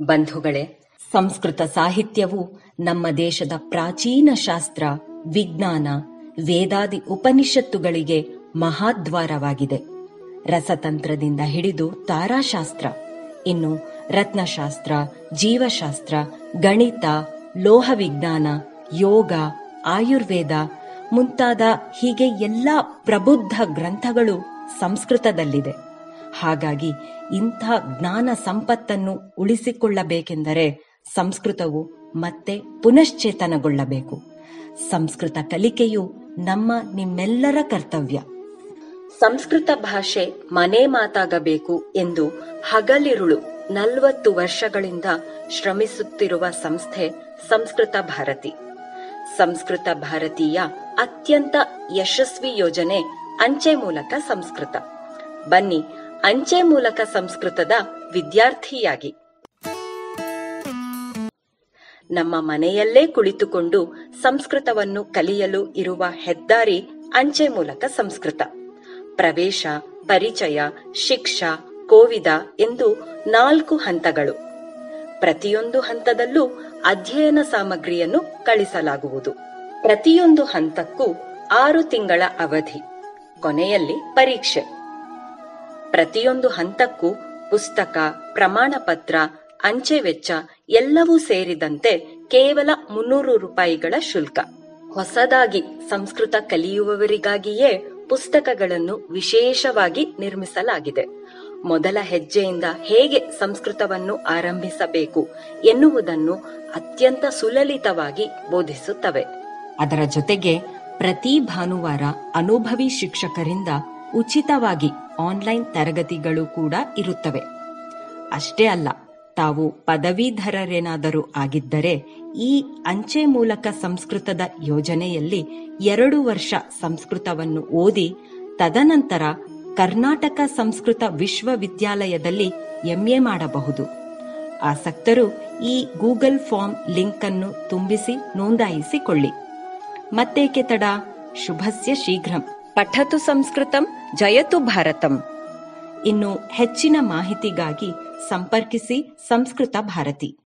ಬಂಧುಗಳೇ, ಸಂಸ್ಕೃತ ಸಾಹಿತ್ಯವು ನಮ್ಮ ದೇಶದ ಪ್ರಾಚೀನ ಶಾಸ್ತ್ರ, ವಿಜ್ಞಾನ, ವೇದಾದಿ ಉಪನಿಷತ್ತುಗಳಿಗೆ ಮಹಾದ್ವಾರವಾಗಿದೆ. ರಸತಂತ್ರದಿಂದ ಹಿಡಿದು ತಾರಾಶಾಸ್ತ್ರ, ಇನ್ನು ರತ್ನಶಾಸ್ತ್ರ, ಜೀವಶಾಸ್ತ್ರ, ಗಣಿತ ಲೋಹ ವಿಜ್ಞಾನ ಯೋಗ, ಆಯುರ್ವೇದ ಮುಂತಾದ ಹೀಗೆ ಎಲ್ಲ ಪ್ರಬುದ್ಧ ಗ್ರಂಥಗಳು ಸಂಸ್ಕೃತದಲ್ಲಿದೆ. ಹಾಗಾಗಿ ಇಂಥ ಜ್ಞಾನ ಸಂಪತ್ತನ್ನು ಉಳಿಸಿಕೊಳ್ಳಬೇಕೆಂದರೆ ಸಂಸ್ಕೃತವು ಮತ್ತೆ ಪುನಶ್ಚೇತನಗೊಳ್ಳಬೇಕು. ಸಂಸ್ಕೃತ ಕಲಿಕೆಯು ನಮ್ಮ ನಿಮ್ಮೆಲ್ಲರ ಕರ್ತವ್ಯ. ಸಂಸ್ಕೃತ ಭಾಷೆ ಮನೆ ಮಾತಾಗಬೇಕು ಎಂದು ಹಗಲಿರುಳು ನಲವತ್ತು ವರ್ಷಗಳಿಂದ ಶ್ರಮಿಸುತ್ತಿರುವ ಸಂಸ್ಥೆ ಸಂಸ್ಕೃತ ಭಾರತಿ. ಸಂಸ್ಕೃತ ಭಾರತೀಯ ಅತ್ಯಂತ ಯಶಸ್ವಿ ಯೋಜನೆ ಅಂಚೆ ಮೂಲಕ ಸಂಸ್ಕೃತ. ಬನ್ನಿ ಅಂಚೆ ಮೂಲಕ ಸಂಸ್ಕೃತದ ವಿದ್ಯಾರ್ಥಿಯಾಗಿ. ನಮ್ಮ ಮನೆಯಲ್ಲೇ ಕುಳಿತುಕೊಂಡು ಸಂಸ್ಕೃತವನ್ನು ಕಲಿಯಲು ಇರುವ ಹೆದ್ದಾರಿ ಅಂಚೆ ಮೂಲಕ ಸಂಸ್ಕೃತ. ಪ್ರವೇಶ, ಪರಿಚಯ, ಶಿಕ್ಷಾ, ಕೋವಿದ ಎಂದು ನಾಲ್ಕು ಹಂತಗಳು. ಪ್ರತಿಯೊಂದು ಹಂತದಲ್ಲೂ ಅಧ್ಯಯನ ಸಾಮಗ್ರಿಯನ್ನು ಕಳಿಸಲಾಗುವುದು. ಪ್ರತಿಯೊಂದು ಹಂತಕ್ಕೂ ಆರು ತಿಂಗಳ ಅವಧಿ. ಕೊನೆಯಲ್ಲಿ ಪರೀಕ್ಷೆ. ಪ್ರತಿಯೊಂದು ಹಂತಕ್ಕೂ ಪುಸ್ತಕ ಪ್ರಮಾಣ ಪತ್ರ ಅಂಚೆ ವೆಚ್ಚ ಎಲ್ಲವೂ ಸೇರಿದಂತೆ ಕೇವಲ ಮುನ್ನೂರು ರೂಪಾಯಿಗಳ ಶುಲ್ಕ. ಹೊಸದಾಗಿ ಸಂಸ್ಕೃತ ಕಲಿಯುವವರಿಗಾಗಿಯೇ ಪುಸ್ತಕಗಳನ್ನು ವಿಶೇಷವಾಗಿ ನಿರ್ಮಿಸಲಾಗಿದೆ. ಮೊದಲ ಹೆಜ್ಜೆಯಿಂದ ಹೇಗೆ ಸಂಸ್ಕೃತವನ್ನು ಆರಂಭಿಸಬೇಕು ಎನ್ನುವುದನ್ನು ಅತ್ಯಂತ ಸುಲಲಿತವಾಗಿ ಬೋಧಿಸುತ್ತವೆ. ಅದರ ಜೊತೆಗೆ ಪ್ರತಿ ಭಾನುವಾರ ಅನುಭವಿ ಶಿಕ್ಷಕರಿಂದ ಉಚಿತವಾಗಿ ಆನ್ಲೈನ್ ತರಗತಿಗಳು ಕೂಡ ಇರುತ್ತವೆ. ಅಷ್ಟೇ ಅಲ್ಲ, ತಾವು ಪದವೀಧರರೇನಾದರೂ ಆಗಿದ್ದರೆ ಈ ಅಂಚೆ ಮೂಲಕ ಸಂಸ್ಕೃತದ ಯೋಜನೆಯಲ್ಲಿ ಎರಡು ವರ್ಷ ಸಂಸ್ಕೃತವನ್ನು ಓದಿ, ತದನಂತರ ಕರ್ನಾಟಕ ಸಂಸ್ಕೃತ ವಿಶ್ವವಿದ್ಯಾಲಯದಲ್ಲಿ ಎಂಎ ಮಾಡಬಹುದು. ಆಸಕ್ತರು ಈ ಗೂಗಲ್ ಫಾರ್ಮ್ ಲಿಂಕ್ ಅನ್ನು ತುಂಬಿಸಿ ನೋಂದಾಯಿಸಿಕೊಳ್ಳಿ. ಮತ್ತೇಕೆ ತಡ? ಶುಭಸ್ಯ ಶೀಘ್ರಂ. ಪಠತು ಸಂಸ್ಕೃತಂ ಜಯತು ಭಾರತಂ. ಇನ್ನು ಹೆಚ್ಚಿನ ಮಾಹಿತಿಗಾಗಿ ಸಂಪರ್ಕಿಸಿ ಸಂಸ್ಕೃತ ಭಾರತಿ.